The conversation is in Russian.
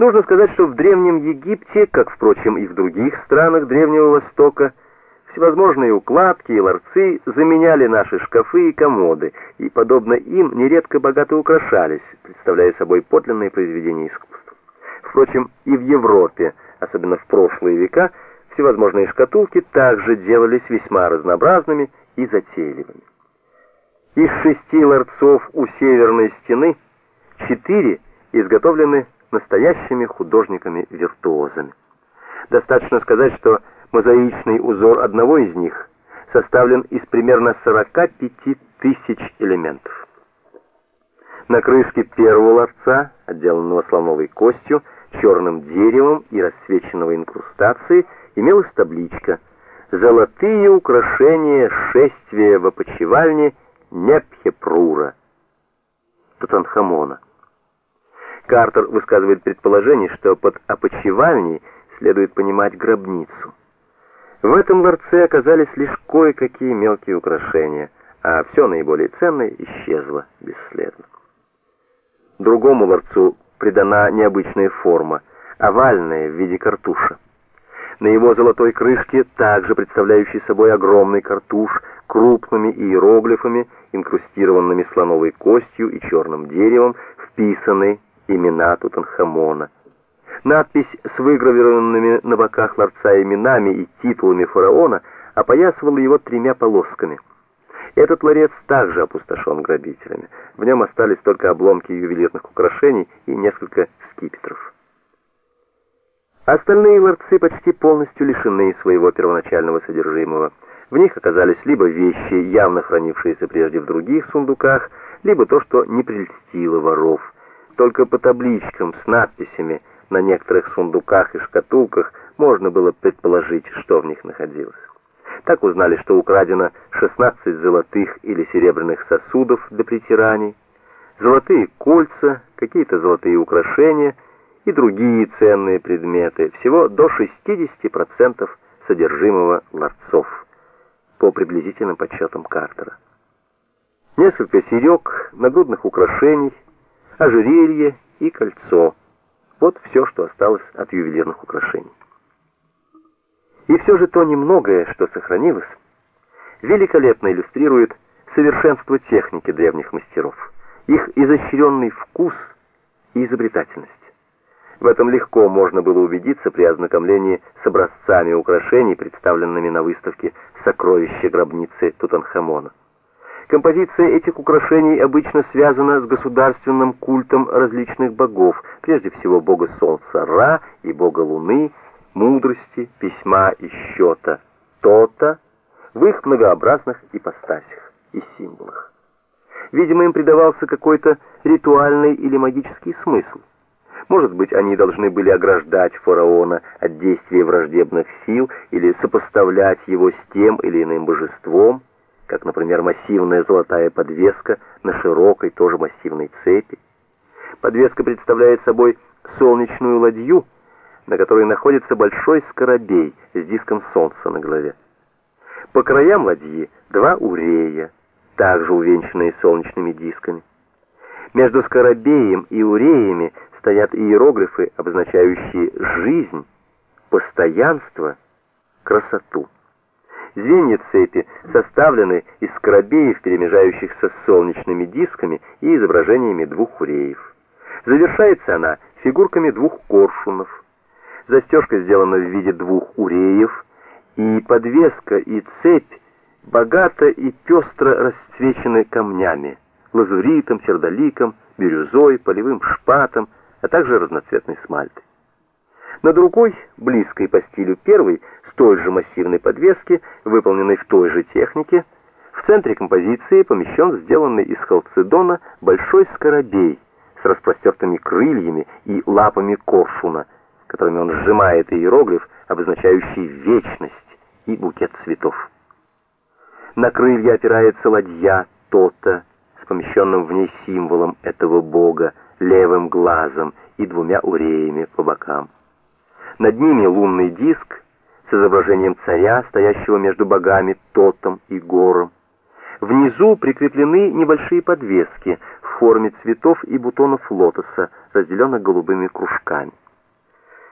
Нужно сказать, что в Древнем Египте, как, впрочем, и в других странах Древнего Востока, всевозможные укладки и ларцы заменяли наши шкафы и комоды, и, подобно им, нередко богато украшались, представляя собой подлинные произведения искусства. Впрочем, и в Европе, особенно в прошлые века, всевозможные шкатулки также делались весьма разнообразными и затейливыми. Из шести ларцов у северной стены четыре изготовлены настоящими художниками-виртуозами. Достаточно сказать, что мозаичный узор одного из них составлен из примерно 45 тысяч элементов. На крышке первого ларца, отделанного слоновой костью, черным деревом и расцвеченного инкрустацией, имелась табличка «Золотые украшения шествия в опочивальне Непхепрура» Тутанхамона. Картер высказывает предположение, что под опочивальней следует понимать гробницу. В этом ларце оказались лишь кое-какие мелкие украшения, а все наиболее ценное исчезло бесследно. Другому ларцу придана необычная форма, овальная в виде картуша. На его золотой крышке, также представляющий собой огромный картуш, крупными иероглифами, инкрустированными слоновой костью и черным деревом, вписаны имена Тутанхамона. Надпись с выгравированными на боках ларца именами и титулами фараона опоясывала его тремя полосками. Этот ларец также опустошен грабителями. В нем остались только обломки ювелирных украшений и несколько скипетров. Остальные ларцы почти полностью лишены своего первоначального содержимого. В них оказались либо вещи, явно хранившиеся прежде в других сундуках, либо то, что не прельстило воров – только по табличкам с надписями на некоторых сундуках и шкатулках можно было предположить, что в них находилось. Так узнали, что украдено 16 золотых или серебряных сосудов для притираний, золотые кольца, какие-то золотые украшения и другие ценные предметы, всего до 60% содержимого ларцов, по приблизительным подсчетам Картера. Несколько серег, нагрудных украшений – ожерелье и кольцо. Вот все, что осталось от ювелирных украшений. И все же то немногое, что сохранилось, великолепно иллюстрирует совершенство техники древних мастеров, их изощренный вкус и изобретательность. В этом легко можно было убедиться при ознакомлении с образцами украшений, представленными на выставке «Сокровища гробницы Тутанхамона». Композиция этих украшений обычно связана с государственным культом различных богов, прежде всего бога солнца Ра и бога луны, мудрости, письма и счета Тота в их многообразных ипостасях и символах. Видимо, им придавался какой-то ритуальный или магический смысл. Может быть, они должны были ограждать фараона от действия враждебных сил или сопоставлять его с тем или иным божеством, как, например, массивная золотая подвеска на широкой, тоже массивной цепи. Подвеска представляет собой солнечную ладью, на которой находится большой скоробей с диском солнца на голове. По краям ладьи два урея, также увенчанные солнечными дисками. Между скоробеем и уреями стоят иероглифы, обозначающие жизнь, постоянство, красоту. Звенья цепи составлены из скоробеев, перемежающихся с солнечными дисками и изображениями двух уреев. Завершается она фигурками двух коршунов. Застежка сделана в виде двух уреев, и подвеска и цепь богато и пестро расцвечены камнями, лазуритом, сердоликом, бирюзой, полевым шпатом, а также разноцветной смальтой. На другой, близкой по стилю первой, с той же массивной подвески, выполненной в той же технике, в центре композиции помещен сделанный из халцедона большой скоробей с распростертыми крыльями и лапами коршуна, которыми он сжимает иероглиф, обозначающий вечность и букет цветов. На крылья опирается ладья Тота с помещенным в ней символом этого бога, левым глазом и двумя уреями по бокам. Над ними лунный диск с изображением царя, стоящего между богами Тотом и Гором. Внизу прикреплены небольшие подвески в форме цветов и бутонов лотоса, разделенных голубыми кружками.